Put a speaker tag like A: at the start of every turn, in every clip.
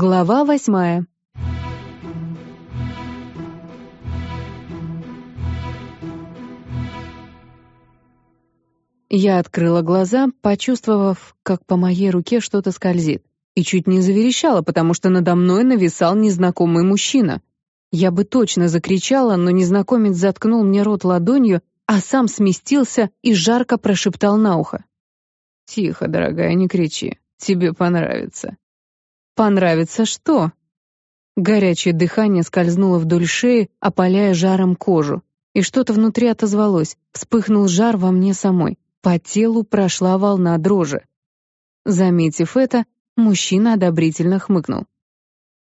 A: Глава восьмая. Я открыла глаза, почувствовав, как по моей руке что-то скользит, и чуть не заверещала, потому что надо мной нависал незнакомый мужчина. Я бы точно закричала, но незнакомец заткнул мне рот ладонью, а сам сместился и жарко прошептал на ухо. «Тихо, дорогая, не кричи. Тебе понравится». «Понравится что?» Горячее дыхание скользнуло вдоль шеи, опаляя жаром кожу. И что-то внутри отозвалось, вспыхнул жар во мне самой. По телу прошла волна дрожи. Заметив это, мужчина одобрительно хмыкнул.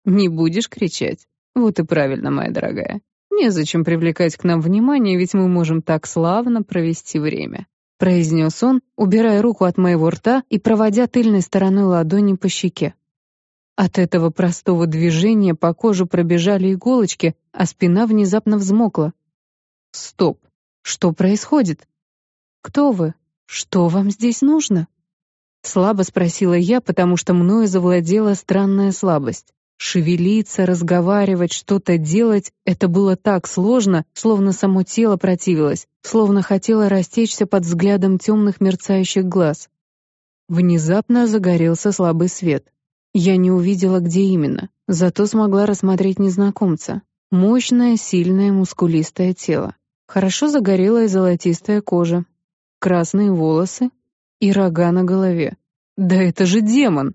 A: «Не будешь кричать? Вот и правильно, моя дорогая. Незачем привлекать к нам внимание, ведь мы можем так славно провести время», — произнес он, убирая руку от моего рта и проводя тыльной стороной ладони по щеке. От этого простого движения по коже пробежали иголочки, а спина внезапно взмокла. «Стоп! Что происходит? Кто вы? Что вам здесь нужно?» Слабо спросила я, потому что мною завладела странная слабость. Шевелиться, разговаривать, что-то делать — это было так сложно, словно само тело противилось, словно хотело растечься под взглядом темных мерцающих глаз. Внезапно загорелся слабый свет. Я не увидела, где именно, зато смогла рассмотреть незнакомца. Мощное, сильное, мускулистое тело. Хорошо загорелая золотистая кожа. Красные волосы и рога на голове. Да это же демон!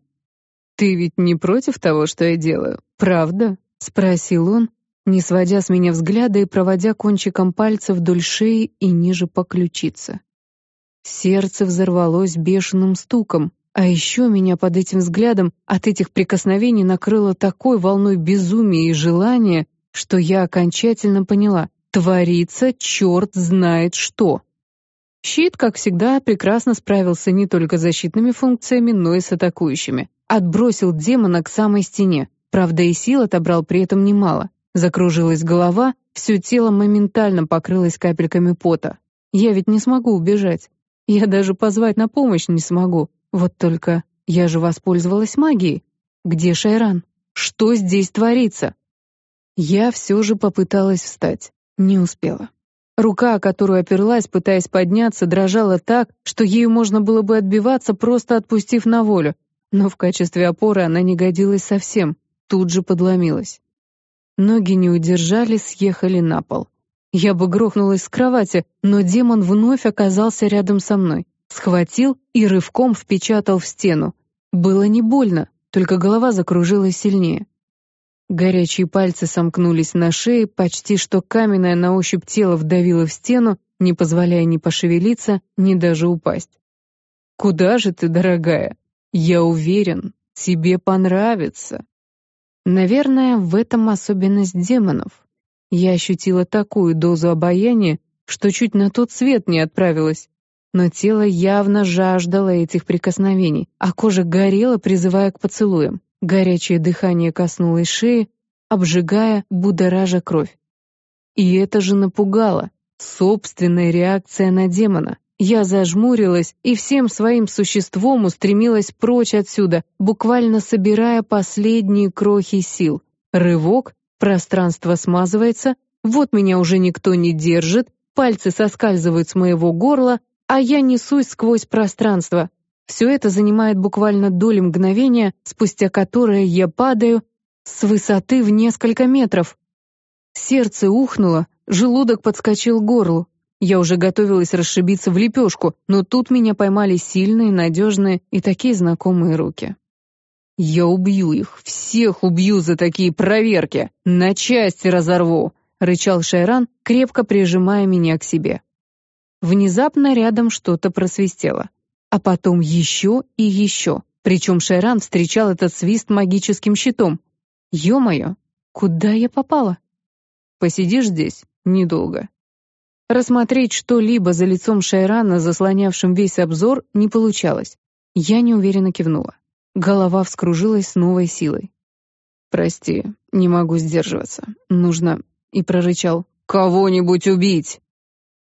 A: «Ты ведь не против того, что я делаю, правда?» — спросил он, не сводя с меня взгляда и проводя кончиком пальца вдоль шеи и ниже по ключице. Сердце взорвалось бешеным стуком, а еще меня под этим взглядом от этих прикосновений накрыло такой волной безумия и желания, что я окончательно поняла — творится черт знает что. Щит, как всегда, прекрасно справился не только с защитными функциями, но и с атакующими отбросил демона к самой стене. Правда, и сил отобрал при этом немало. Закружилась голова, все тело моментально покрылось капельками пота. Я ведь не смогу убежать. Я даже позвать на помощь не смогу. Вот только я же воспользовалась магией. Где Шайран? Что здесь творится? Я все же попыталась встать. Не успела. Рука, которую оперлась, пытаясь подняться, дрожала так, что ею можно было бы отбиваться, просто отпустив на волю, но в качестве опоры она не годилась совсем, тут же подломилась. Ноги не удержали, съехали на пол. Я бы грохнулась с кровати, но демон вновь оказался рядом со мной, схватил и рывком впечатал в стену. Было не больно, только голова закружилась сильнее. Горячие пальцы сомкнулись на шее, почти что каменное на ощупь тело вдавило в стену, не позволяя ни пошевелиться, ни даже упасть. «Куда же ты, дорогая?» Я уверен, тебе понравится. Наверное, в этом особенность демонов. Я ощутила такую дозу обаяния, что чуть на тот свет не отправилась. Но тело явно жаждало этих прикосновений, а кожа горела, призывая к поцелуям. Горячее дыхание коснулось шеи, обжигая, будоража кровь. И это же напугало. Собственная реакция на демона. Я зажмурилась и всем своим существом устремилась прочь отсюда, буквально собирая последние крохи сил. Рывок, пространство смазывается, вот меня уже никто не держит, пальцы соскальзывают с моего горла, а я несусь сквозь пространство. Все это занимает буквально доли мгновения, спустя которое я падаю с высоты в несколько метров. Сердце ухнуло, желудок подскочил к горлу. Я уже готовилась расшибиться в лепешку, но тут меня поймали сильные, надежные и такие знакомые руки. «Я убью их, всех убью за такие проверки, на части разорву», — рычал Шайран, крепко прижимая меня к себе. Внезапно рядом что-то просвистело, а потом еще и еще, причем Шайран встречал этот свист магическим щитом. «Ё-моё, куда я попала?» «Посидишь здесь недолго», Рассмотреть что-либо за лицом Шайрана, заслонявшим весь обзор, не получалось. Я неуверенно кивнула. Голова вскружилась с новой силой. «Прости, не могу сдерживаться. Нужно...» И прорычал. «Кого-нибудь убить!»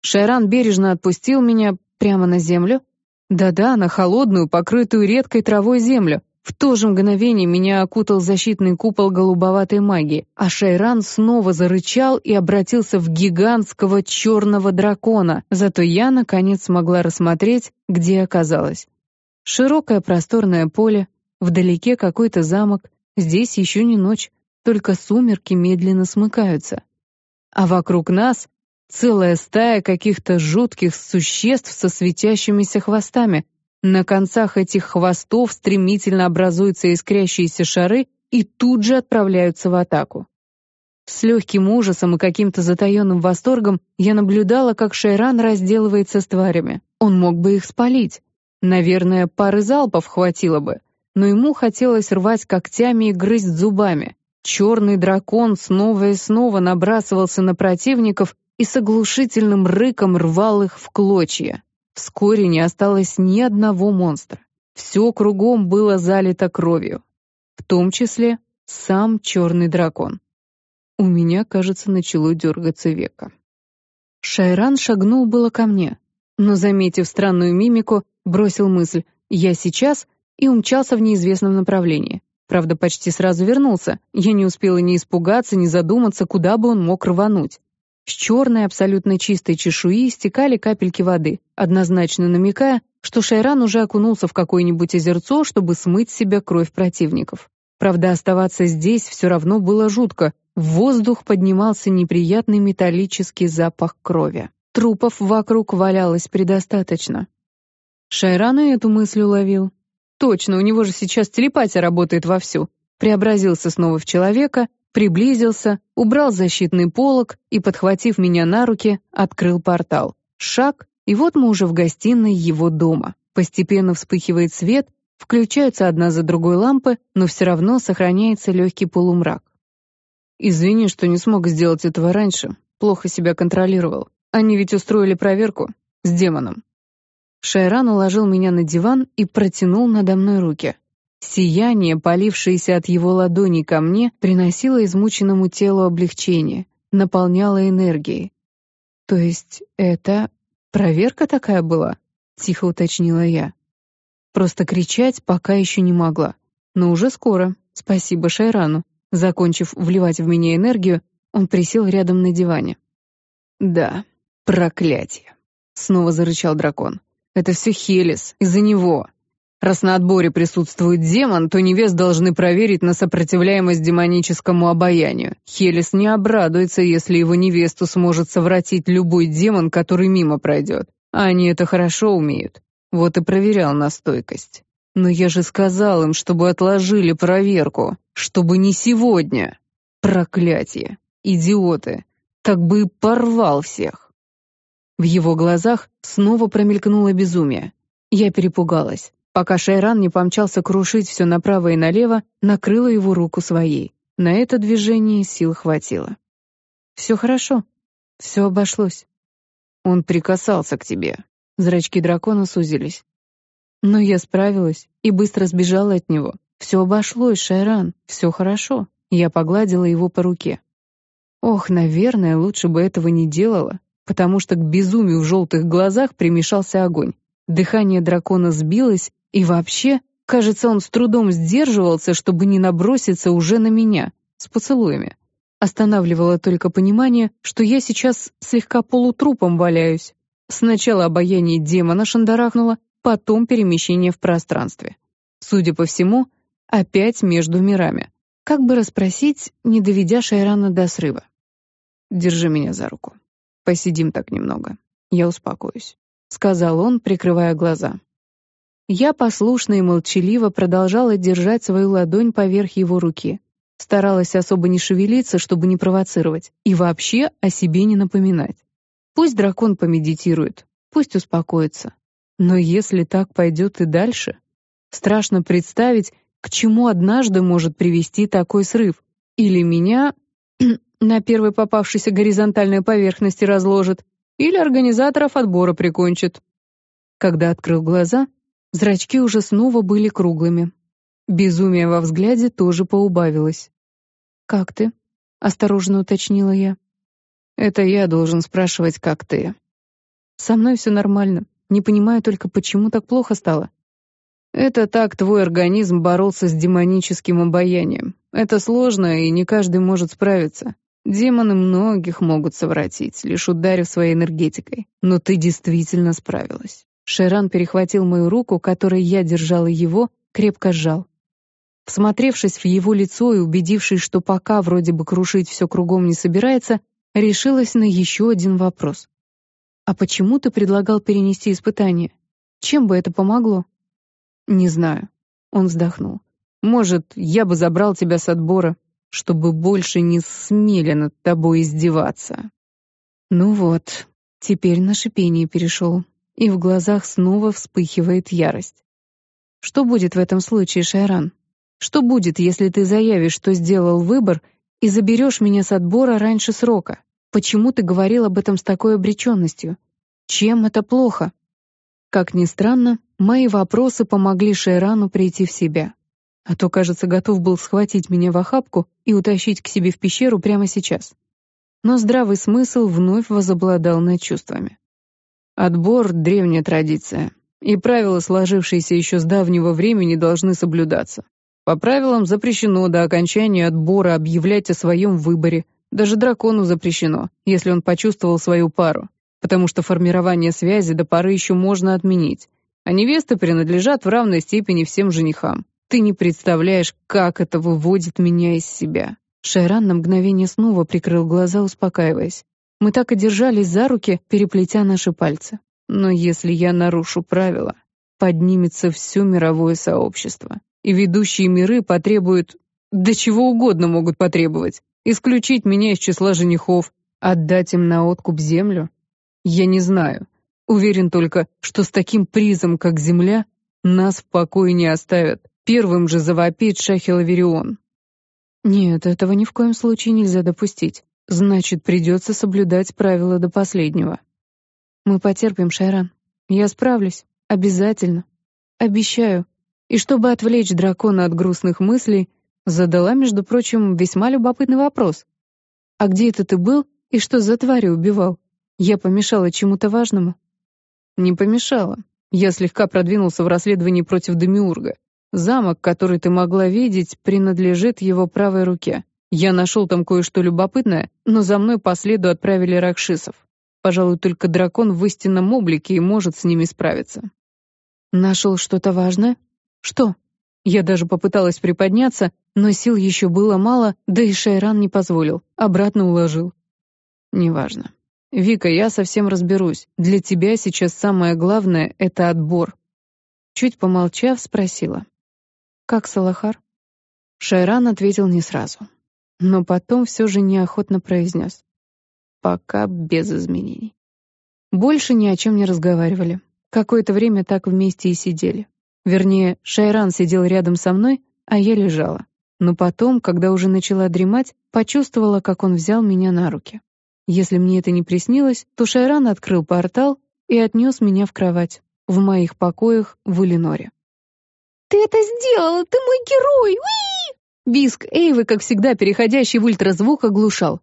A: Шайран бережно отпустил меня прямо на землю. Да-да, на холодную, покрытую редкой травой землю. в то же мгновение меня окутал защитный купол голубоватой магии, а Шайран снова зарычал и обратился в гигантского черного дракона, зато я, наконец, смогла рассмотреть, где оказалась. Широкое просторное поле, вдалеке какой-то замок, здесь еще не ночь, только сумерки медленно смыкаются. А вокруг нас целая стая каких-то жутких существ со светящимися хвостами, на концах этих хвостов стремительно образуются искрящиеся шары и тут же отправляются в атаку. С легким ужасом и каким-то затаенным восторгом я наблюдала, как Шайран разделывается с тварями. Он мог бы их спалить. Наверное, пары залпов хватило бы. Но ему хотелось рвать когтями и грызть зубами. Черный дракон снова и снова набрасывался на противников и с оглушительным рыком рвал их в клочья. Вскоре не осталось ни одного монстра. Все кругом было залито кровью, в том числе сам черный дракон. У меня, кажется, начало дергаться века. Шайран шагнул было ко мне, но, заметив странную мимику, бросил мысль «я сейчас» и умчался в неизвестном направлении. Правда, почти сразу вернулся. Я не успела ни испугаться, ни задуматься, куда бы он мог рвануть. С черной, абсолютно чистой чешуи стекали капельки воды, однозначно намекая, что Шайран уже окунулся в какое-нибудь озерцо, чтобы смыть с себя кровь противников. Правда, оставаться здесь все равно было жутко. В воздух поднимался неприятный металлический запах крови. Трупов вокруг валялось предостаточно. Шайран и эту мысль уловил. Точно, у него же сейчас телепатия работает вовсю. Преобразился снова в человека приблизился, убрал защитный полог и, подхватив меня на руки, открыл портал. Шаг, и вот мы уже в гостиной его дома. Постепенно вспыхивает свет, включаются одна за другой лампы, но все равно сохраняется легкий полумрак. Извини, что не смог сделать этого раньше. Плохо себя контролировал. Они ведь устроили проверку с демоном. Шайран уложил меня на диван и протянул надо мной руки. Сияние, полившееся от его ладони ко мне, приносило измученному телу облегчение, наполняло энергией. «То есть это проверка такая была?» — тихо уточнила я. Просто кричать пока еще не могла. Но уже скоро. Спасибо Шайрану. Закончив вливать в меня энергию, он присел рядом на диване. «Да, проклятие!» — снова зарычал дракон. «Это все Хелис, из-за него!» Раз на отборе присутствует демон, то невест должны проверить на сопротивляемость демоническому обаянию. Хелис не обрадуется, если его невесту сможет совратить любой демон, который мимо пройдет. А они это хорошо умеют. Вот и проверял на стойкость. Но я же сказал им, чтобы отложили проверку. Чтобы не сегодня. Проклятие. Идиоты. Так бы и порвал всех. В его глазах снова промелькнуло безумие. Я перепугалась. Пока Шайран не помчался крушить все направо и налево, накрыла его руку своей. На это движение сил хватило. «Все хорошо. Все обошлось». «Он прикасался к тебе». Зрачки дракона сузились. Но я справилась и быстро сбежала от него. Все обошлось, Шайран, все хорошо. Я погладила его по руке. Ох, наверное, лучше бы этого не делала, потому что к безумию в желтых глазах примешался огонь. Дыхание дракона сбилось, и вообще, кажется, он с трудом сдерживался, чтобы не наброситься уже на меня, с поцелуями. Останавливало только понимание, что я сейчас слегка полутрупом валяюсь. Сначала обаяние демона шандарахнуло, потом перемещение в пространстве. Судя по всему, опять между мирами. Как бы расспросить, не доведя Шайрана до срыва. «Держи меня за руку. Посидим так немного. Я успокоюсь», — сказал он, прикрывая глаза. Я послушно и молчаливо продолжала держать свою ладонь поверх его руки. Старалась особо не шевелиться, чтобы не провоцировать, и вообще о себе не напоминать. Пусть дракон помедитирует, пусть успокоится. Но если так пойдет и дальше, страшно представить, к чему однажды может привести такой срыв. Или меня на первой попавшейся горизонтальной поверхности разложит, или организаторов отбора прикончит. Когда открыл глаза, Зрачки уже снова были круглыми. Безумие во взгляде тоже поубавилось. «Как ты?» — осторожно уточнила я. «Это я должен спрашивать, как ты». «Со мной все нормально. Не понимаю только, почему так плохо стало». Это так твой организм боролся с демоническим обаянием. Это сложно, и не каждый может справиться. Демоны многих могут совратить, лишь ударив своей энергетикой. Но ты действительно справилась. Шеран перехватил мою руку, которой я держала его, крепко сжал. Всмотревшись в его лицо и убедившись, что пока вроде бы крушить все кругом не собирается, решилась на еще один вопрос. «А почему ты предлагал перенести испытание? Чем бы это помогло?» «Не знаю». Он вздохнул. «Может, я бы забрал тебя с отбора, чтобы больше не смели над тобой издеваться». Ну вот, теперь на шипение перешел, и в глазах снова вспыхивает ярость. «Что будет в этом случае, Шайран?» Что будет, если ты заявишь, что сделал выбор, и заберешь меня с отбора раньше срока? Почему ты говорил об этом с такой обреченностью? Чем это плохо? Как ни странно, мои вопросы помогли Шейрану прийти в себя. А то, кажется, готов был схватить меня в охапку и утащить к себе в пещеру прямо сейчас. Но здравый смысл вновь возобладал над чувствами. Отбор — древняя традиция, и правила, сложившиеся еще с давнего времени, должны соблюдаться. По правилам запрещено до окончания отбора объявлять о своем выборе. Даже дракону запрещено, если он почувствовал свою пару, потому что формирование связи до поры еще можно отменить. А невесты принадлежат в равной степени всем женихам. Ты не представляешь, как это выводит меня из себя. Шайран на мгновение снова прикрыл глаза, успокаиваясь. Мы так и держались за руки, переплетя наши пальцы. Но если я нарушу правила, поднимется все мировое сообщество и ведущие миры потребуют... Да чего угодно могут потребовать. Исключить меня из числа женихов, отдать им на откуп землю? Я не знаю. Уверен только, что с таким призом, как земля, нас в покое не оставят. Первым же завопит Шахилаверион. Нет, этого ни в коем случае нельзя допустить. Значит, придется соблюдать правила до последнего. Мы потерпим, Шайран. Я справлюсь. Обязательно. Обещаю и чтобы отвлечь дракона от грустных мыслей, задала, между прочим, весьма любопытный вопрос. «А где это ты был и что за твари убивал? Я помешала чему-то важному?» «Не помешала. Я слегка продвинулся в расследовании против Демиурга. Замок, который ты могла видеть, принадлежит его правой руке. Я нашел там кое-что любопытное, но за мной по следу отправили ракшисов. Пожалуй, только дракон в истинном облике и может с ними справиться». «Нашел что-то важное?» «Что?» Я даже попыталась приподняться, но сил еще было мало, да и Шайран не позволил, обратно уложил. «Неважно. Вика, я совсем разберусь. Для тебя сейчас самое главное — это отбор». Чуть помолчав, спросила. «Как Салахар?» Шайран ответил не сразу, но потом все же неохотно произнес. «Пока без изменений». Больше ни о чем не разговаривали. Какое-то время так вместе и сидели. Вернее, Шайран сидел рядом со мной, а я лежала. Но потом, когда уже начала дремать, почувствовала, как он взял меня на руки. Если мне это не приснилось, то Шайран открыл портал и отнес меня в кровать, в моих покоях в Элиноре.
B: «Ты это сделала! Ты мой герой! Уи!»
A: Виск Эйвы, как всегда, переходящий в ультразвук, оглушал.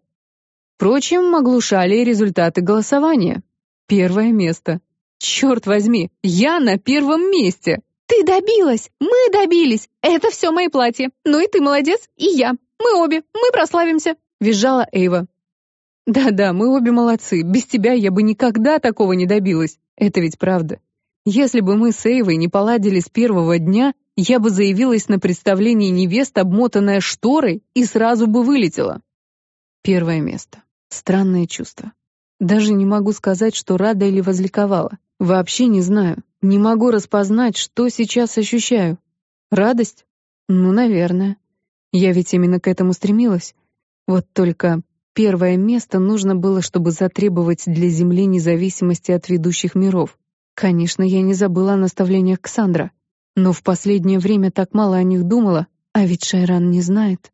A: Впрочем, оглушали и результаты голосования. Первое место. Черт возьми, я на первом месте!
B: «Ты добилась! Мы добились! Это все мои платья! Ну и ты молодец, и я! Мы обе! Мы прославимся!»
A: — визжала Эйва. «Да-да, мы обе молодцы. Без тебя я бы никогда такого не добилась. Это ведь правда. Если бы мы с Эйвой не поладили с первого дня, я бы заявилась на представление невест, обмотанная шторой, и сразу бы вылетела». Первое место. Странное чувство. Даже не могу сказать, что рада или возликовала. Вообще не знаю. Не могу распознать, что сейчас ощущаю. Радость? Ну, наверное. Я ведь именно к этому стремилась. Вот только первое место нужно было, чтобы затребовать для Земли независимости от ведущих миров. Конечно, я не забыла о наставлениях Ксандра, но в последнее время так мало о них думала, а ведь Шайран не знает.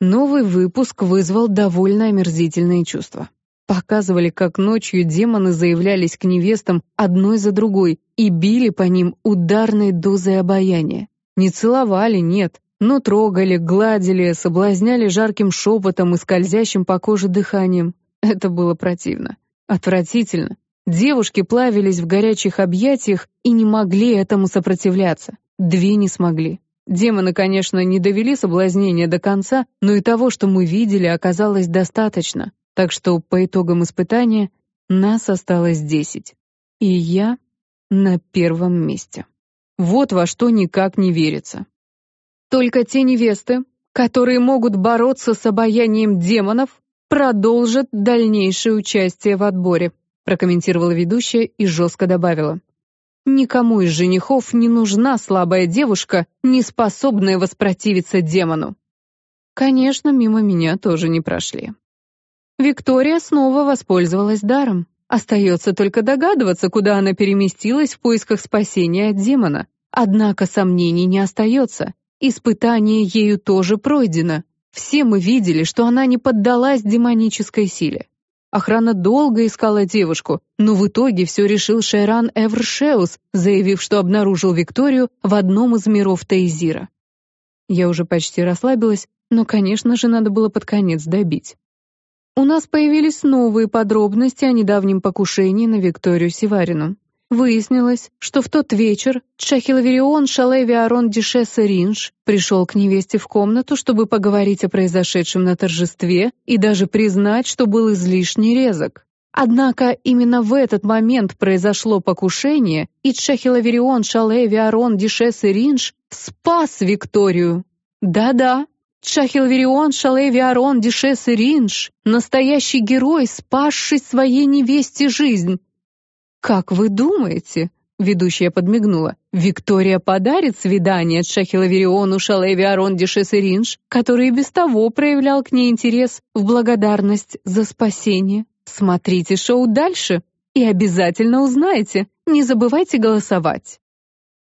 A: Новый выпуск вызвал довольно омерзительные чувства. Показывали, как ночью демоны заявлялись к невестам одной за другой и били по ним ударной дозой обаяния. Не целовали, нет, но трогали, гладили, соблазняли жарким шепотом и скользящим по коже дыханием. Это было противно. Отвратительно. Девушки плавились в горячих объятиях и не могли этому сопротивляться. две не смогли. Демоны, конечно, не довели соблазнение до конца, но и того, что мы видели, оказалось достаточно. Так что по итогам испытания нас осталось десять. И я на первом месте. Вот во что никак не верится. Только те невесты, которые могут бороться с обаянием демонов, продолжат дальнейшее участие в отборе, прокомментировала ведущая и жестко добавила. Никому из женихов не нужна слабая девушка, не способная воспротивиться демону. Конечно, мимо меня тоже не прошли. Виктория снова воспользовалась даром. Остается только догадываться, куда она переместилась в поисках спасения от демона. Однако сомнений не остается. Испытание ею тоже пройдено. Все мы видели, что она не поддалась демонической силе. Охрана долго искала девушку, но в итоге все решил Шайран Эвершеус, заявив, что обнаружил Викторию в одном из миров Тейзира. Я уже почти расслабилась, но, конечно же, надо было под конец добить. У нас появились новые подробности о недавнем покушении на Викторию Сиварину. Выяснилось, что в тот вечер Чахилаверион Шалеви Арон Дишеса Ринж пришел к невесте в комнату, чтобы поговорить о произошедшем на торжестве и даже признать, что был излишне резок. Однако именно в этот момент произошло покушение, и Чахилаверион Шалеви Арон Дишеса Ринж спас Викторию. Да-да, Чахилверион Шалеви Арон Дишеса Ринж, настоящий герой, спасший своей невесте жизнь, «Как вы думаете?» — ведущая подмигнула. «Виктория подарит свидание Шахилавериону Шалеви Аронди Шесеринж, который и без того проявлял к ней интерес в благодарность за спасение. Смотрите шоу дальше и обязательно узнаете. Не забывайте голосовать».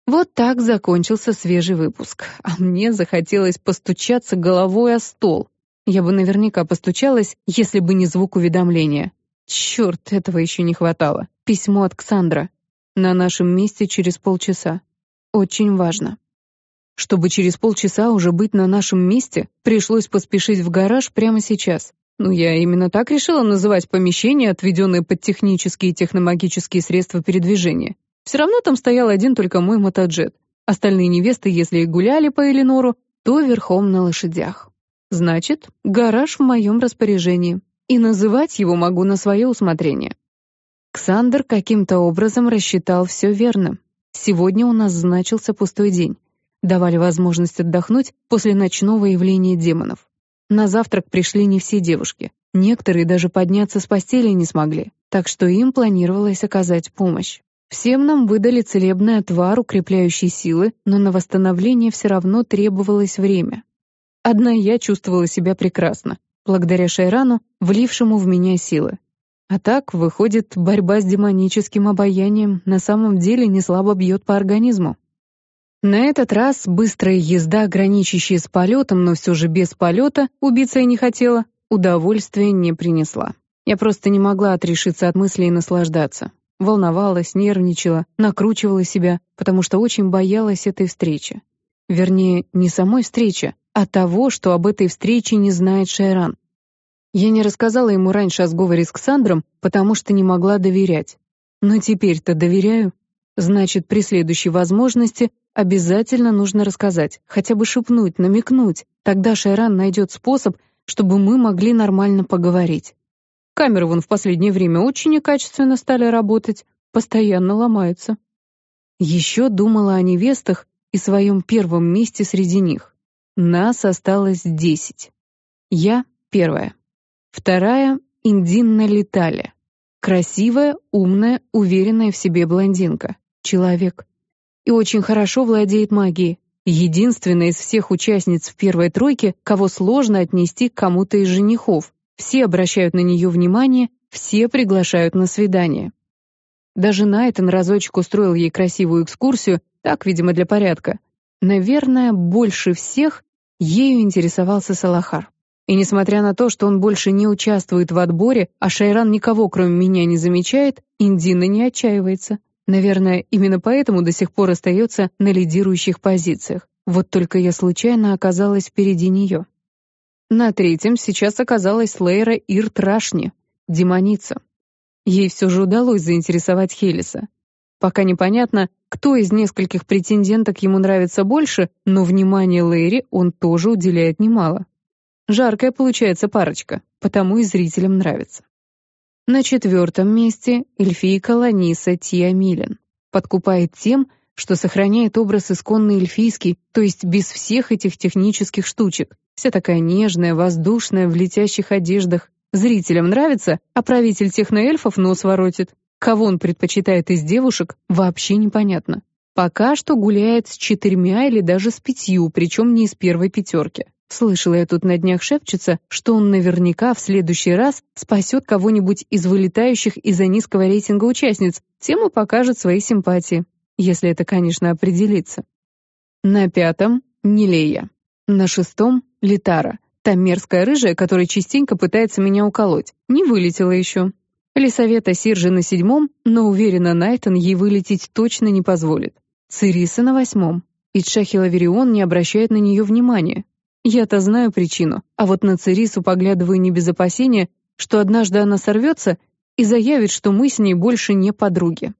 A: Вот так закончился свежий выпуск, а мне захотелось постучаться головой о стол. Я бы наверняка постучалась, если бы не звук уведомления. Черт, этого еще не хватало. Письмо от Ксандра. На нашем месте через полчаса. Очень важно. Чтобы через полчаса уже быть на нашем месте, пришлось поспешить в гараж прямо сейчас. Ну, я именно так решила называть помещение, отведенное под технические и техномагические средства передвижения. Все равно там стоял один только мой мотоджет. Остальные невесты, если и гуляли по Элинору, то верхом на лошадях. Значит, гараж в моем распоряжении и называть его могу на свое усмотрение. Ксандр каким-то образом рассчитал все верно. Сегодня у нас значился пустой день. Давали возможность отдохнуть после ночного явления демонов. На завтрак пришли не все девушки. Некоторые даже подняться с постели не смогли, так что им планировалось оказать помощь. Всем нам выдали целебный отвар, укрепляющий силы, но на восстановление все равно требовалось время. Одна я чувствовала себя прекрасно благодаря Шайрану, влившему в меня силы. А так, выходит, борьба с демоническим обаянием на самом деле не слабо бьет по организму. На этот раз быстрая езда, граничащая с полетом, но все же без полета, убийца я не хотела, удовольствия не принесла. Я просто не могла отрешиться от мыслей и наслаждаться. Волновалась, нервничала, накручивала себя, потому что очень боялась этой встречи. Вернее, не самой встречи, а того, что об этой встрече не знает Шайран. Я не рассказала ему раньше о сговоре с Ксандром, потому что не могла доверять. Но теперь-то доверяю. Значит, при следующей возможности обязательно нужно рассказать, хотя бы шепнуть, намекнуть. Тогда Шайран найдет способ, чтобы мы могли нормально поговорить. Камеры вон в последнее время очень некачественно стали работать, постоянно ломаются. Еще думала о невестах и своем первом месте среди них. Нас осталось десять. Я первая. Вторая — Индинна Летали. Красивая, умная, уверенная в себе блондинка. Человек. И очень хорошо владеет магией. Единственная из всех участниц в первой тройке, кого сложно отнести к кому-то из женихов. Все обращают на нее внимание, все приглашают на свидание. Даже Найтон разочек устроил ей красивую экскурсию, так, видимо, для порядка. Наверное, больше всех ею интересовался Салахар. И несмотря на то, что он больше не участвует в отборе, а Шайран никого, кроме меня, не замечает, Индина не отчаивается. Наверное, именно поэтому до сих пор остается на лидирующих позициях. Вот только я случайно оказалась впереди нее. На третьем сейчас оказалась Лейра Иртрашни, демоница. Ей все же удалось заинтересовать Хелиса. Пока непонятно, кто из нескольких претенденток ему нравится больше, но внимание Лэри он тоже уделяет немало. Жаркая получается парочка, потому и зрителям нравится. На четвертом месте эльфийка Ланиса Тиамилен. Подкупает тем, что сохраняет образ исконный эльфийский, то есть без всех этих технических штучек. Вся такая нежная, воздушная, в летящих одеждах. Зрителям нравится, а правитель техноэльфов нос воротит. Кого он предпочитает из девушек, вообще непонятно. Пока что гуляет с четырьмя или даже с пятью, причем не из первой пятерки. Слышала я тут на днях шепчется, что он наверняка в следующий раз спасет кого-нибудь из вылетающих из-за низкого рейтинга участниц, тем и покажет свои симпатии если это, конечно, определится. На пятом — Нилея. На шестом — Литара. Та мерзкая рыжая, которая частенько пытается меня уколоть. Не вылетела еще. Лисавета Сиржи на седьмом, но уверена, Найтон ей вылететь точно не позволит. Цириса на восьмом. И Чахилаверион не обращает на нее внимания. Я-то знаю причину, а вот на Цирису поглядываю не без опасения, что однажды она сорвется и заявит, что мы с ней больше не подруги.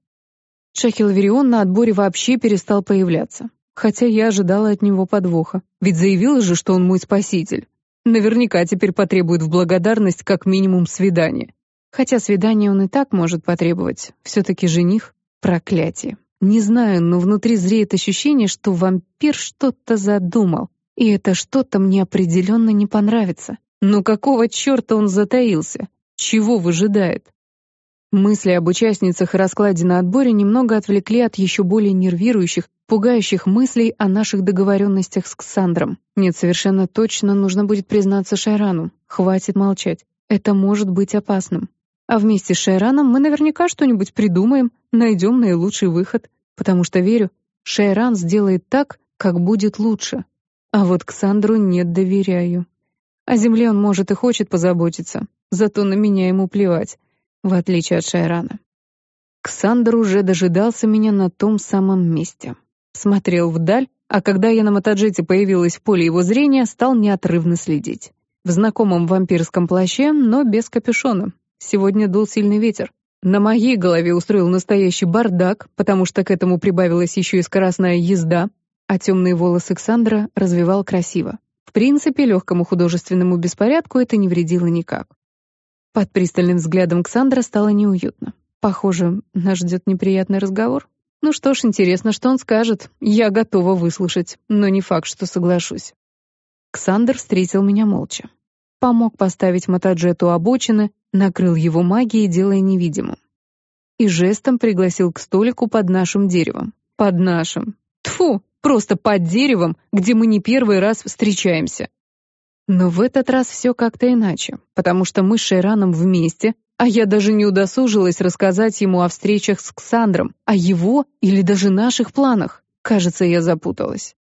A: Шахилверион на отборе вообще перестал появляться. Хотя я ожидала от него подвоха. Ведь заявила же, что он мой спаситель. Наверняка теперь потребует в благодарность как минимум свидания. Хотя свидание он и так может потребовать. Все-таки жених — проклятие. Не знаю, но внутри зреет ощущение, что вампир что-то задумал. И это что-то мне определенно не понравится. Но какого черта он затаился? Чего выжидает? Мысли об участницах раскладе на отборе немного отвлекли от еще более нервирующих, пугающих мыслей о наших договоренностях с Ксандром. Нет, совершенно точно нужно будет признаться Шайрану. Хватит молчать. Это может быть опасным. А вместе с Шайраном мы наверняка что-нибудь придумаем, найдем наилучший выход. Потому что верю, Шайран сделает так, как будет лучше. А вот Ксандру не доверяю. О земле он может и хочет позаботиться, зато на меня ему плевать в отличие от Шайрана. Ксандр уже дожидался меня на том самом месте. Смотрел вдаль, а когда я на мотоджете появилась в поле его зрения, стал неотрывно следить. В знакомом вампирском плаще, но без капюшона. Сегодня дул сильный ветер. На моей голове устроил настоящий бардак, потому что к этому прибавилась еще и скоростная езда, а темные волосы Ксандра развивал красиво. В принципе, легкому художественному беспорядку это не вредило никак. Под пристальным взглядом Ксандра стало неуютно. Похоже, нас ждет неприятный разговор. Ну что ж, интересно, что он скажет. Я готова выслушать, но не факт, что соглашусь. Ксандр встретил меня молча. Помог поставить мотоджет у обочины, накрыл его магией, делая невидимым. И жестом пригласил к столику под нашим деревом. Под нашим. Тфу, просто под деревом, где мы не первый раз встречаемся. Но в этот раз все как-то иначе, потому что мы с Шейраном вместе, а я даже не удосужилась рассказать ему о встречах с Ксандром, о его или даже наших планах. Кажется, я запуталась.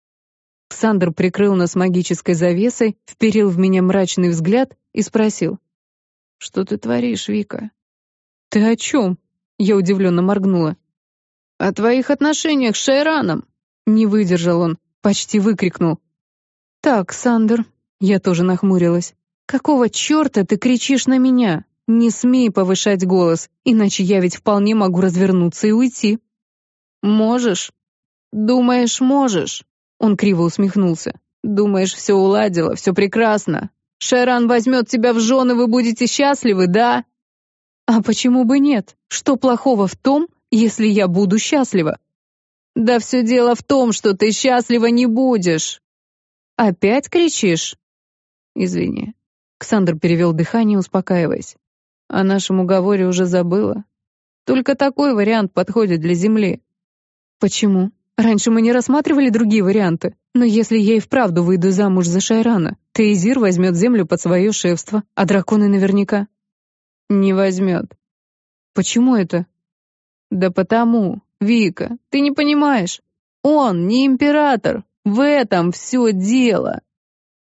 A: Ксандр прикрыл нас магической завесой, вперил в меня мрачный взгляд и спросил. «Что ты творишь, Вика?» «Ты о чем?» Я удивленно моргнула. «О твоих отношениях с Шайраном!» Не выдержал он, почти выкрикнул. «Так, Сандер, я тоже нахмурилась. «Какого черта ты кричишь на меня? Не смей повышать голос, иначе я ведь вполне могу развернуться и уйти». «Можешь? Думаешь, можешь?» Он криво усмехнулся. «Думаешь, все уладило, все прекрасно. Шайран возьмет тебя в жены, вы будете счастливы, да?» «А почему бы нет? Что плохого в том, если я буду счастлива?» «Да все дело в том, что ты счастлива не будешь!» «Опять кричишь?» «Извини». Ксандр перевел дыхание, успокаиваясь. «О нашем уговоре уже забыла. Только такой вариант подходит для Земли». «Почему? Раньше мы не рассматривали другие варианты. Но если я и вправду выйду замуж за Шайрана, Тейзир возьмет Землю под свое шефство, а драконы наверняка...» «Не возьмет». «Почему это?» «Да потому, Вика, ты не понимаешь. Он не император. В этом все дело.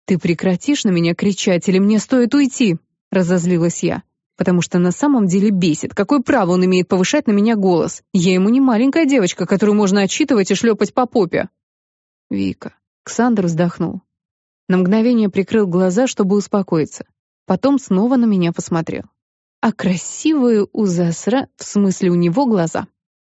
A: «Ты прекратишь на меня кричать или мне стоит уйти?» — разозлилась я. «Потому что на самом деле бесит. Какое право он имеет повышать на меня голос? Я ему не маленькая девочка, которую можно отчитывать и шлепать по попе». «Вика». Ксандр вздохнул. На мгновение прикрыл глаза, чтобы успокоиться. Потом снова на меня посмотрел. А красивые у засра, в смысле у него глаза.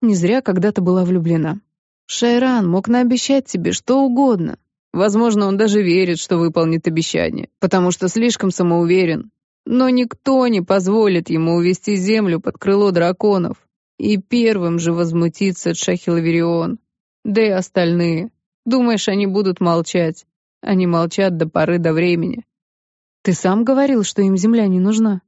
A: Не зря когда-то была влюблена. Шайран мог наобещать тебе что угодно. Возможно, он даже верит, что выполнит обещание, потому что слишком самоуверен. Но никто не позволит ему увести землю под крыло драконов. И первым же возмутится Шахилаверион. Да и остальные. Думаешь, они будут молчать? Они молчат до поры до времени. Ты сам говорил, что им земля не нужна.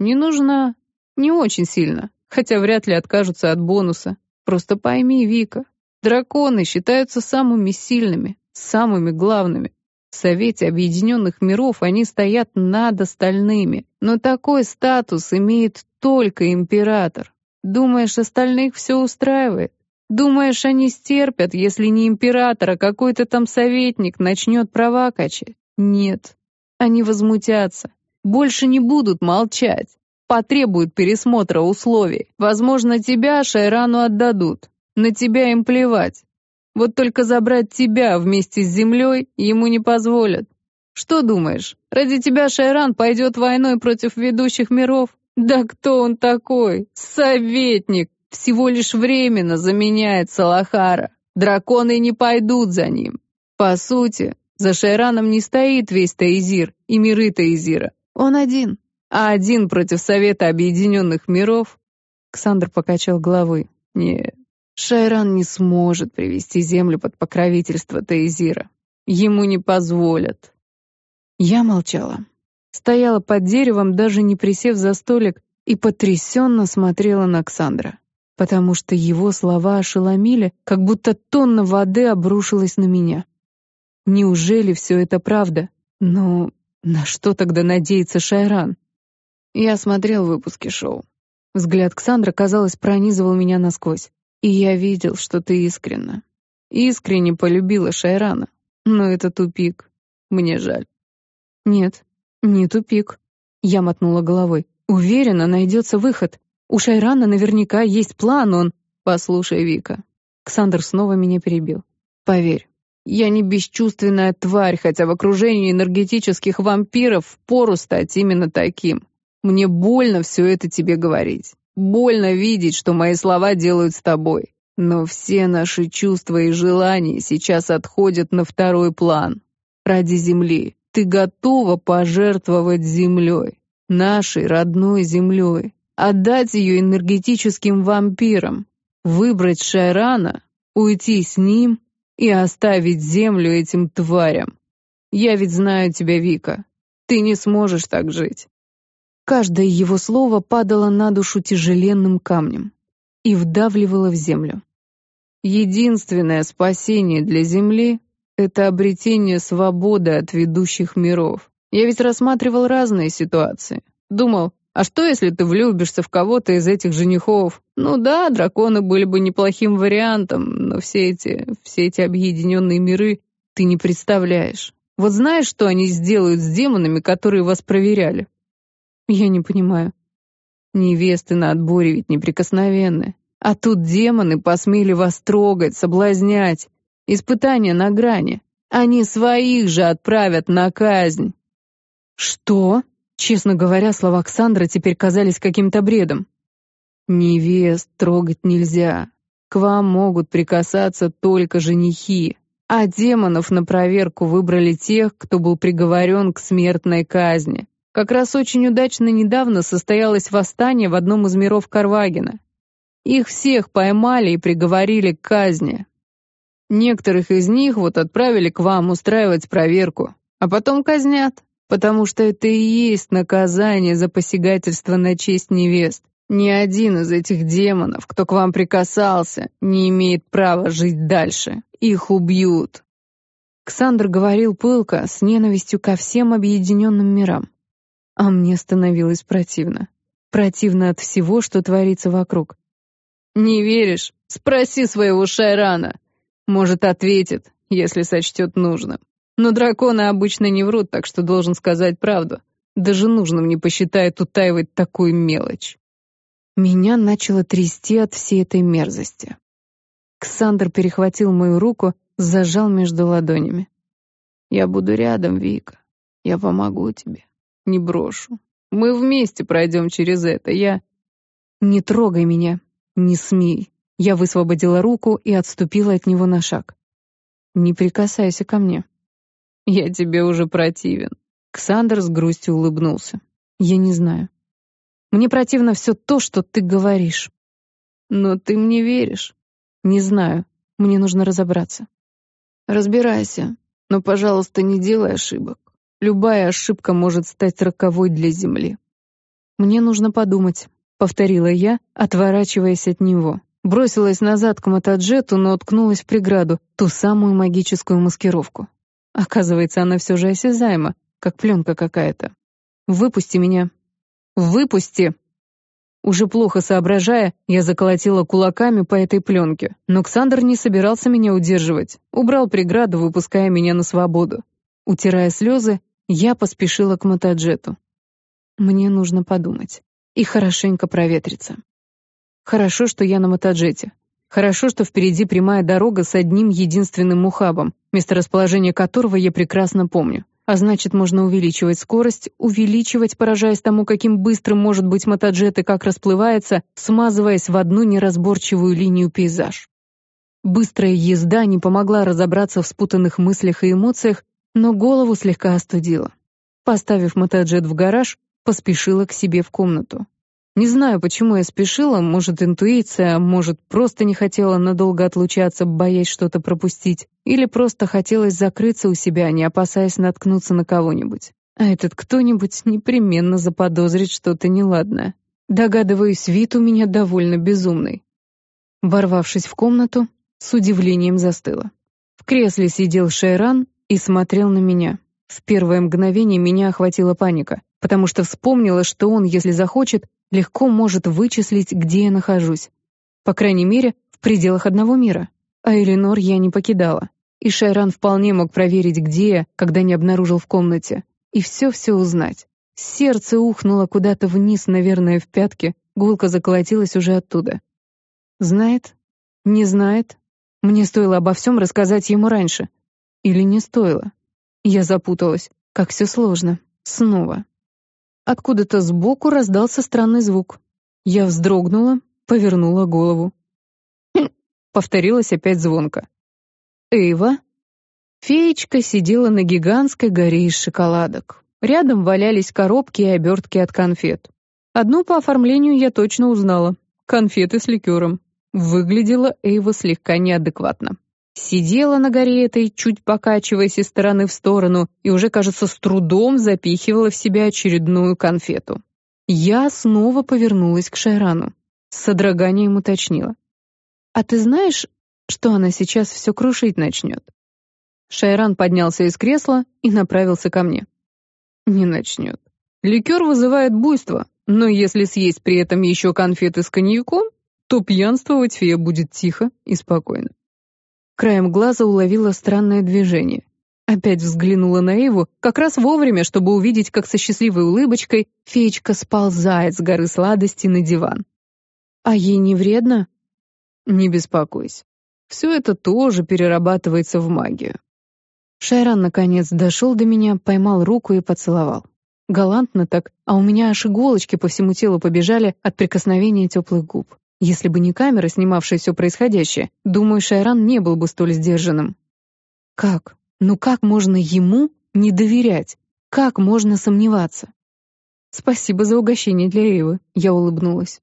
A: Не нужна. Не очень сильно. Хотя вряд ли откажутся от бонуса. Просто пойми, Вика, драконы считаются самыми сильными, самыми главными. В Совете Объединенных Миров они стоят над остальными, но такой статус имеет только император. Думаешь, остальных все устраивает? Думаешь, они стерпят, если не император, а какой-то там советник начнет права качать? Нет. Они возмутятся. Больше не будут молчать. Потребуют пересмотра условий. Возможно, тебя Шайрану отдадут. На тебя им плевать. Вот только забрать тебя вместе с землей ему не позволят. Что думаешь, ради тебя Шайран пойдет войной против ведущих миров? Да кто он такой? Советник! Всего лишь временно заменяет Салахара. Драконы не пойдут за ним. По сути, за Шайраном не стоит весь Таизир и миры Таизира. Он один. А один против Совета Объединенных Миров? Ксандр покачал головой. Нет, Шайран не сможет привести землю под покровительство Таизира. Ему не позволят. Я молчала. Стояла под деревом, даже не присев за столик, и потрясенно смотрела на Ксандра, потому что его слова ошеломили, как будто тонна воды обрушилась на меня. Неужели все это правда? Но на что тогда надеется Шайран? Я смотрел выпуски шоу. Взгляд Ксандра, казалось, пронизывал меня насквозь. И я видел, что ты искренна. Искренне полюбила Шайрана. Но это тупик. Мне жаль. Нет, не тупик. Я мотнула головой. Уверена, найдется выход. У Шайрана наверняка есть план, он... Послушай, Вика. Ксандр снова меня перебил. Поверь, я не бесчувственная тварь, хотя в окружении энергетических вампиров впору стать именно таким. Мне больно все это тебе говорить. Больно видеть, что мои слова делают с тобой. Но все наши чувства и желания сейчас отходят на второй план. Ради земли. Ты готова пожертвовать землей. Нашей родной землей. Отдать ее энергетическим вампирам. Выбрать Шайрана, уйти с ним и оставить землю этим тварям. Я ведь знаю тебя, Вика. Ты не сможешь так жить. Каждое его слово падало на душу тяжеленным камнем и вдавливало в землю. Единственное спасение для Земли — это обретение свободы от ведущих миров. Я ведь рассматривал разные ситуации. Думал, а что, если ты влюбишься в кого-то из этих женихов? Ну да, драконы были бы неплохим вариантом, но все эти, все эти объединенные миры ты не представляешь. Вот знаешь, что они сделают с демонами, которые вас проверяли? Я не понимаю. Невесты на отборе ведь неприкосновенны. А тут демоны посмели вас трогать, соблазнять. Испытания на грани. Они своих же отправят на казнь. Что? Честно говоря, слова Оксандра теперь казались каким-то бредом. Невест трогать нельзя. К вам могут прикасаться только женихи. А демонов на проверку выбрали тех, кто был приговорен к смертной казни. Как раз очень удачно недавно состоялось восстание в одном из миров Карвагена. Их всех поймали и приговорили к казни. Некоторых из них вот отправили к вам устраивать проверку, а потом казнят, потому что это и есть наказание за посягательство на честь невест. Ни один из этих демонов, кто к вам прикасался, не имеет права жить дальше. Их убьют. Ксандр говорил пылко, с ненавистью ко всем объединенным мирам. А мне становилось противно. Противно от всего, что творится вокруг. «Не веришь? Спроси своего Шайрана. Может, ответит, если сочтет нужным. Но драконы обычно не врут, так что должен сказать правду. Даже нужным не посчитает утаивать такую мелочь». Меня начало трясти от всей этой мерзости. Ксандр перехватил мою руку, зажал между ладонями. «Я буду рядом, Вика. Я помогу тебе. Не брошу. Мы вместе пройдем через это. Я... Не трогай меня. Не смей. Я высвободила руку и отступила от него на шаг. «Не прикасайся ко мне». «Я тебе уже противен». Ксандр с грустью улыбнулся. «Я не знаю. Мне противно все то, что ты говоришь». «Но ты мне веришь?» «Не знаю. Мне нужно разобраться». «Разбирайся, но, пожалуйста, не делай ошибок. Любая ошибка может стать роковой для Земли». «Мне нужно подумать», — повторила я, отворачиваясь от него. Бросилась назад к мотоджету, но уткнулась в преграду, ту самую магическую маскировку. Оказывается, она все же осязаема, как пленка какая-то. «Выпусти меня!» «Выпусти!» Уже плохо соображая, я заколотила кулаками по этой пленке, но Ксандр не собирался меня удерживать, убрал преграду, выпуская меня на свободу. Утирая слезы, я поспешила к мотоджету. Мне нужно подумать и хорошенько проветриться. Хорошо, что я на мотоджете. Хорошо, что впереди прямая дорога с одним единственным ухабом, месторасположение которого я прекрасно помню. А значит, можно увеличивать скорость, увеличивать, поражаясь тому, каким быстрым может быть мотоджет и как расплывается, смазываясь в одну неразборчивую линию пейзаж. Быстрая езда не помогла разобраться в спутанных мыслях и эмоциях, но голову слегка остудила. Поставив мотоджет в гараж, поспешила к себе в комнату. Не знаю, почему я спешила, может, интуиция, может, просто не хотела надолго отлучаться, боясь что-то пропустить, или просто хотелось закрыться у себя, не опасаясь наткнуться на кого-нибудь. А этот кто-нибудь непременно заподозрит что-то неладное. Догадываюсь, вид у меня довольно безумный. Ворвавшись в комнату, с удивлением застыла. В кресле сидел Шайран и смотрел на меня. В первое мгновение меня охватила паника, потому что вспомнила, что он, если захочет, легко может вычислить, где я нахожусь. По крайней мере, в пределах одного мира. А Эленор я не покидала. И Шайран вполне мог проверить, где я, когда не обнаружил в комнате. И все-все узнать. Сердце ухнуло куда-то вниз, наверное, в пятки, гулко заколотилась уже оттуда. Знает? Не знает? Мне стоило обо всем рассказать ему раньше. Или не стоило? Я запуталась. Как все сложно. Снова. Откуда-то сбоку раздался странный звук. Я вздрогнула, повернула голову. «Хм!» — повторилось опять звонко. «Эйва?» Феечка сидела на гигантской горе из шоколадок. Рядом валялись коробки и обертки от конфет. Одну по оформлению я точно узнала. Конфеты с ликером. Выглядела Эйва слегка неадекватно. Сидела на горе этой, чуть покачиваясь из стороны в сторону, и уже, кажется, с трудом запихивала в себя очередную конфету. Я снова повернулась к Шайрану. С содроганием уточнила. «А ты знаешь, что она сейчас все крушить начнет?» Шайран поднялся из кресла и направился ко мне. «Не начнет. Ликер вызывает буйство, но если съесть при этом еще конфеты с коньяком, то пьянствовать фея будет тихо и спокойно. Краем глаза уловила странное движение. Опять взглянула на Эйву, как раз вовремя, чтобы увидеть, как со счастливой улыбочкой феечка сползает с горы сладости на диван. «А ей не вредно?» «Не беспокойся. Все это тоже перерабатывается в магию». Шайран, наконец, дошел до меня, поймал руку и поцеловал. Галантно так, а у меня аж иголочки по всему телу побежали от прикосновения теплых губ. Если бы не камера, снимавшая все происходящее, думаю, Шайран не был бы столь сдержанным. Как? Ну как можно ему не доверять? Как можно сомневаться? Спасибо за угощение для Эйвы, я улыбнулась.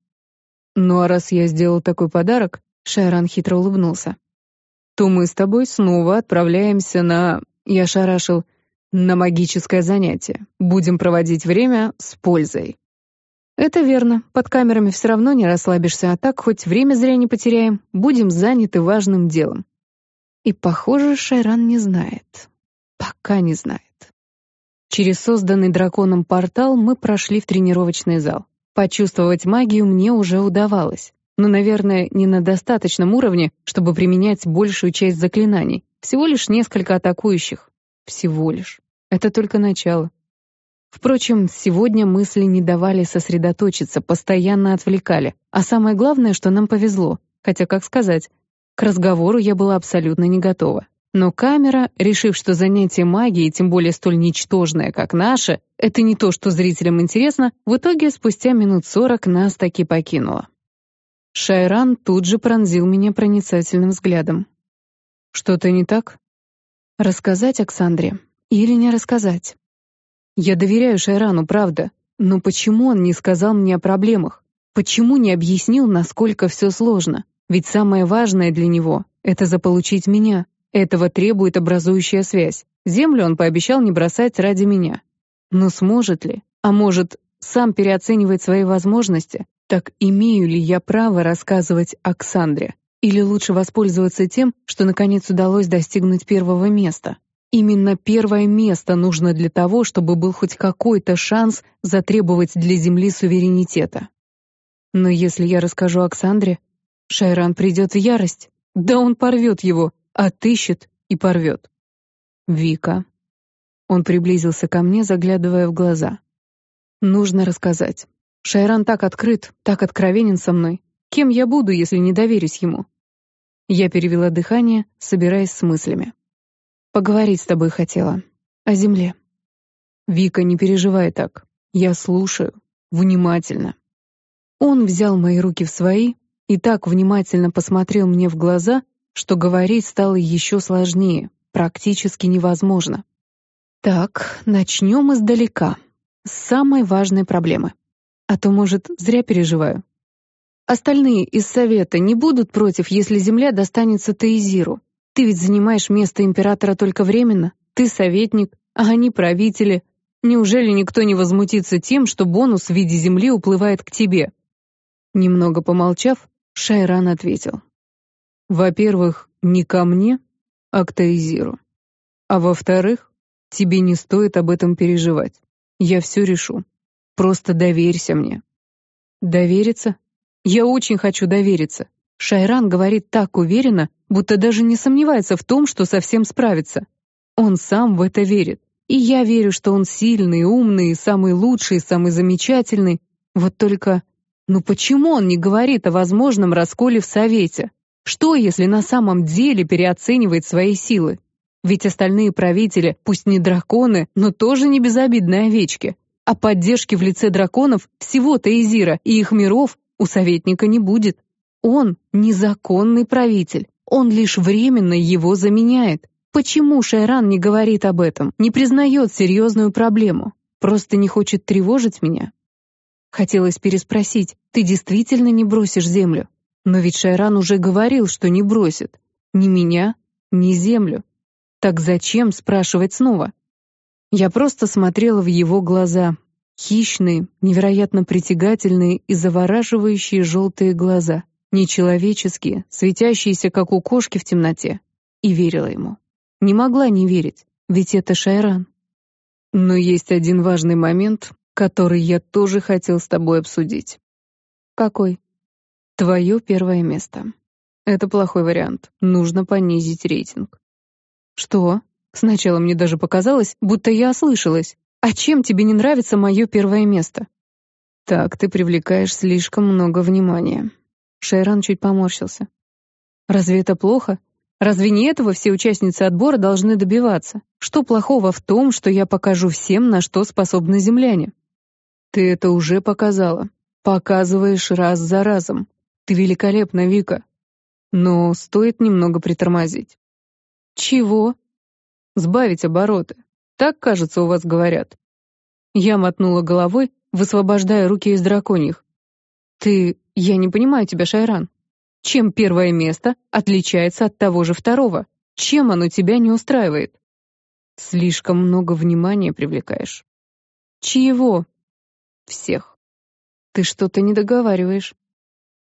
A: Ну а раз я сделал такой подарок, Шайран хитро улыбнулся, то мы с тобой снова отправляемся на... Я шарашил. На магическое занятие. Будем проводить время с пользой. «Это верно. Под камерами все равно не расслабишься, а так хоть время зря не потеряем. Будем заняты важным делом». И, похоже, Шайран не знает. Пока не знает. Через созданный драконом портал мы прошли в тренировочный зал. Почувствовать магию мне уже удавалось. Но, наверное, не на достаточном уровне, чтобы применять большую часть заклинаний. Всего лишь несколько атакующих. Всего лишь. Это только начало. Впрочем, сегодня мысли не давали сосредоточиться, постоянно отвлекали. А самое главное, что нам повезло. Хотя, как сказать, к разговору я была абсолютно не готова. Но камера, решив, что занятие магией, тем более столь ничтожное, как наше, это не то, что зрителям интересно, в итоге спустя минут сорок нас таки покинула. Шайран тут же пронзил меня проницательным взглядом. «Что-то не так?» «Рассказать Оксандре или не рассказать?» «Я доверяю Шайрану, правда, но почему он не сказал мне о проблемах? Почему не объяснил, насколько все сложно? Ведь самое важное для него — это заполучить меня. Этого требует образующая связь. Землю он пообещал не бросать ради меня. Но сможет ли? А может, сам переоценивает свои возможности? Так имею ли я право рассказывать Оксандре? Или лучше воспользоваться тем, что наконец удалось достигнуть первого места? Именно первое место нужно для того, чтобы был хоть какой-то шанс затребовать для Земли суверенитета. Но если я расскажу Оксандре, Шайран придет в ярость. Да он порвет его, отыщет и порвет. Вика. Он приблизился ко мне, заглядывая в глаза. Нужно рассказать. Шайран так открыт, так откровенен со мной. Кем я буду, если не доверюсь ему? Я перевела дыхание, собираясь с мыслями. Поговорить с тобой хотела. О земле. Вика, не переживай так. Я слушаю. Внимательно. Он взял мои руки в свои и так внимательно посмотрел мне в глаза, что говорить стало еще сложнее, практически невозможно. Так, начнем издалека. С самой важной проблемы. А то, может, зря переживаю. Остальные из Совета не будут против, если земля достанется Таизиру. Ты ведь занимаешь место императора только временно. Ты советник, а они правители. Неужели никто не возмутится тем, что бонус в виде земли уплывает к тебе? Немного помолчав, Шайран ответил. Во-первых, не ко мне, а к Таизиру. А во-вторых, тебе не стоит об этом переживать. Я все решу. Просто доверься мне. Довериться? Я очень хочу довериться. Шайран говорит так уверенно, будто даже не сомневается в том, что совсем справится. Он сам в это верит. И я верю, что он сильный, умный, самый лучший, самый замечательный. Вот только, ну почему он не говорит о возможном расколе в Совете? Что, если на самом деле переоценивает свои силы? Ведь остальные правители, пусть не драконы, но тоже не безобидные овечки. А поддержки в лице драконов всего-то Изира и их миров у советника не будет. Он незаконный правитель, он лишь временно его заменяет. Почему Шайран не говорит об этом, не признает серьезную проблему? Просто не хочет тревожить меня? Хотелось переспросить, ты действительно не бросишь землю? Но ведь Шайран уже говорил, что не бросит. Ни меня, ни землю. Так зачем спрашивать снова? Я просто смотрела в его глаза. Хищные, невероятно притягательные и завораживающие желтые глаза нечеловеческие, светящиеся, как у кошки в темноте, и верила ему. Не могла не верить, ведь это Шайран. Но есть один важный момент, который я тоже хотел с тобой обсудить. Какой? Твое первое место. Это плохой вариант. Нужно понизить рейтинг. Что? Сначала мне даже показалось, будто я ослышалась. А чем тебе не нравится мое первое место? Так ты привлекаешь слишком много внимания. Шайран чуть поморщился. «Разве это плохо? Разве не этого все участницы отбора должны добиваться? Что плохого в том, что я покажу всем, на что способны земляне?» «Ты это уже показала. Показываешь раз за разом. Ты великолепна, Вика. Но стоит немного притормозить». «Чего?» «Сбавить обороты. Так, кажется, у вас говорят». Я мотнула головой, высвобождая руки из драконьих. «Ты я не понимаю тебя, Шайран. Чем первое место отличается от того же второго? Чем оно тебя не устраивает? Слишком много внимания привлекаешь. Чьего? Всех. Ты что-то не договариваешь.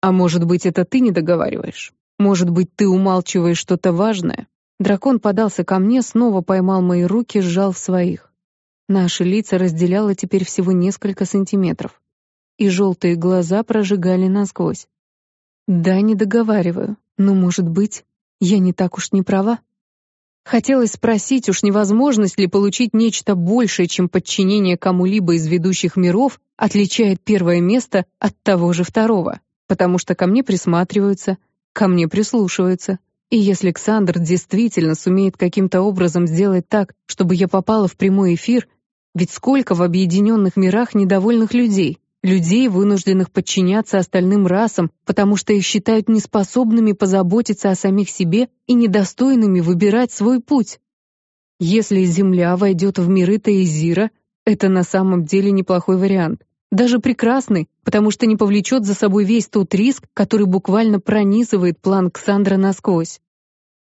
A: А может быть, это ты не договариваешь? Может быть, ты умалчиваешь что-то важное? Дракон подался ко мне, снова поймал мои руки, сжал в своих. Наши лица разделяло теперь всего несколько сантиметров и желтые глаза прожигали насквозь. Да, не договариваю, но, может быть, я не так уж не права. Хотелось спросить, уж невозможность ли получить нечто большее, чем подчинение кому-либо из ведущих миров, отличает первое место от того же второго, потому что ко мне присматриваются, ко мне прислушиваются. И если Александр действительно сумеет каким-то образом сделать так, чтобы я попала в прямой эфир, ведь сколько в объединенных мирах недовольных людей, людей, вынужденных подчиняться остальным расам, потому что их считают неспособными позаботиться о самих себе и недостойными выбирать свой путь. Если Земля войдет в миры Таизира, это на самом деле неплохой вариант. Даже прекрасный, потому что не повлечет за собой весь тот риск, который буквально пронизывает план Ксандра насквозь.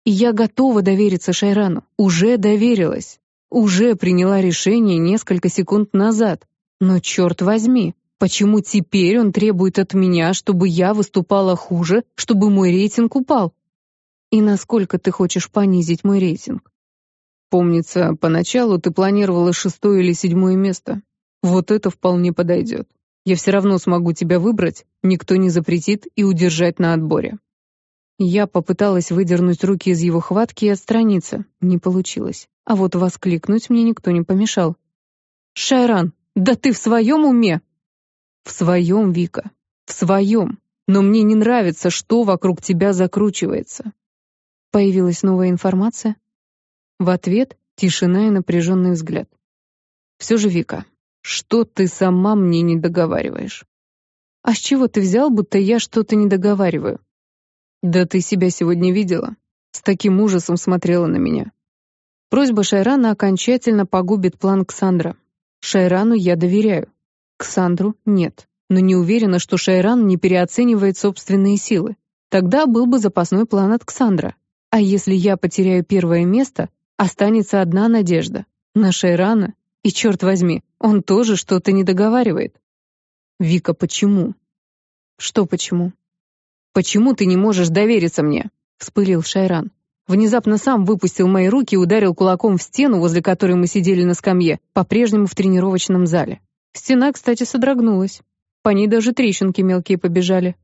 A: И я готова довериться Шайрану, уже доверилась, уже приняла решение несколько секунд назад. Но черт возьми, почему теперь он требует от меня, чтобы я выступала хуже, чтобы мой рейтинг упал? И насколько ты хочешь понизить мой рейтинг? Помнится, поначалу ты планировала шестое или седьмое место. Вот это вполне подойдет. Я все равно смогу тебя выбрать, никто не запретит и удержать на отборе. Я попыталась выдернуть руки из его хватки и отстраниться. Не получилось. А вот воскликнуть мне никто не помешал. «Шайран, да ты в своем уме?» «В своем, Вика, в своем. Но мне не нравится, что вокруг тебя закручивается». Появилась новая информация. В ответ тишина и напряженный взгляд. «Все же, Вика, что ты сама мне не договариваешь?» «А с чего ты взял, будто я что-то не договариваю?» «Да ты себя сегодня видела?» С таким ужасом смотрела на меня. Просьба Шайрана окончательно погубит план Ксандра. Шайрану я доверяю. Ксандру нет. Но не уверена, что Шайран не переоценивает собственные силы. Тогда был бы запасной план от Ксандра. А если я потеряю первое место, останется одна надежда — на Шайрана. И, черт возьми, он тоже что-то не договаривает. Вика, почему? Что почему? «Почему ты не можешь довериться мне?» — вспылил Шайран. Внезапно сам выпустил мои руки и ударил кулаком в стену, возле которой мы сидели на скамье, по-прежнему в тренировочном зале. Стена, кстати, содрогнулась. По ней даже трещинки мелкие побежали.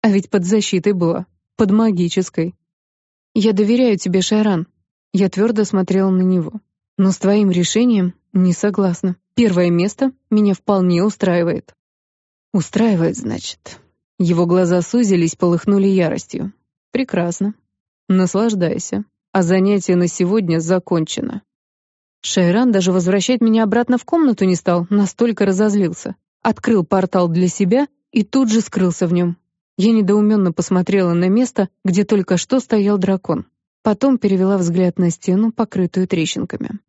A: А ведь под защитой была. Под магической. «Я доверяю тебе, Шайран». Я твердо смотрела на него. Но с твоим решением не согласна. Первое место меня вполне устраивает. Устраивает, значит. Его глаза сузились, полыхнули яростью. «Прекрасно. Наслаждайся. А занятие на сегодня закончено». Шайран даже возвращать меня обратно в комнату не стал, настолько разозлился. Открыл портал для себя и тут же скрылся в нем. Я недоуменно посмотрела на место, где только что стоял дракон. Потом перевела взгляд на стену, покрытую трещинками.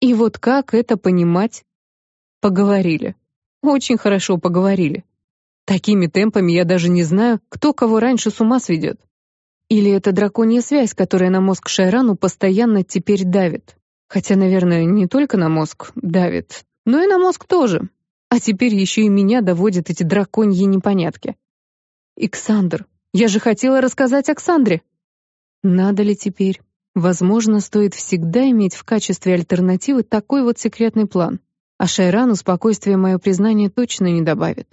A: И вот как это понимать? Поговорили. Очень хорошо поговорили. Такими темпами я даже не знаю, кто кого раньше с ума сведет. Или это драконья связь, которая на мозг Шайрану постоянно теперь давит. Хотя, наверное, не только на мозг давит, но и на мозг тоже. А теперь еще и меня доводят эти драконьи непонятки. Иксандр, я же хотела рассказать Оксандре. Надо ли теперь? Возможно, стоит всегда иметь в качестве альтернативы такой вот секретный план. А Шайрану спокойствие мое признание точно не добавит.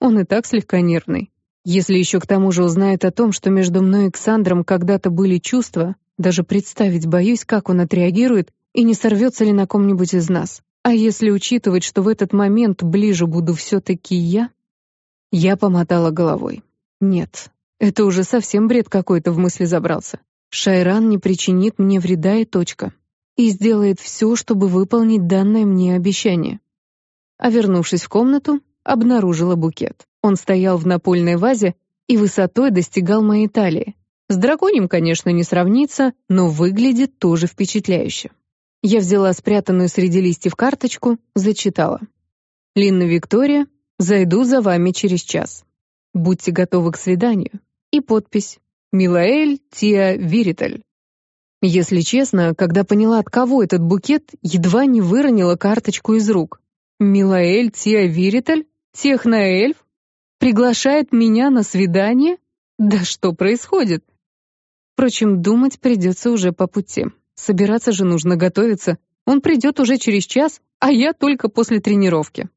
A: Он и так слегка нервный. Если еще к тому же узнает о том, что между мной и Ксандром когда-то были чувства, даже представить боюсь, как он отреагирует и не сорвется ли на ком-нибудь из нас. А если учитывать, что в этот момент ближе буду все-таки я? Я помотала головой. Нет, это уже совсем бред какой-то в мысли забрался. Шайран не причинит мне вреда и точка. И сделает все, чтобы выполнить данное мне обещание. А вернувшись в комнату, обнаружила букет. Он стоял в напольной вазе и высотой достигал моей талии. С драконьим, конечно, не сравнится, но выглядит тоже впечатляюще. Я взяла спрятанную среди листьев карточку, зачитала. «Линна Виктория, зайду за вами через час. Будьте готовы к свиданию». И подпись «Милаэль Тиа Виритель». Если честно, когда поняла, от кого этот букет, едва не выронила карточку из рук. «Милаэль Тиа Виритель? Техноэльф? Приглашает меня на свидание? Да что происходит? Впрочем, думать придется уже по пути. Собираться же нужно готовиться. Он придет уже через час, а я только после тренировки.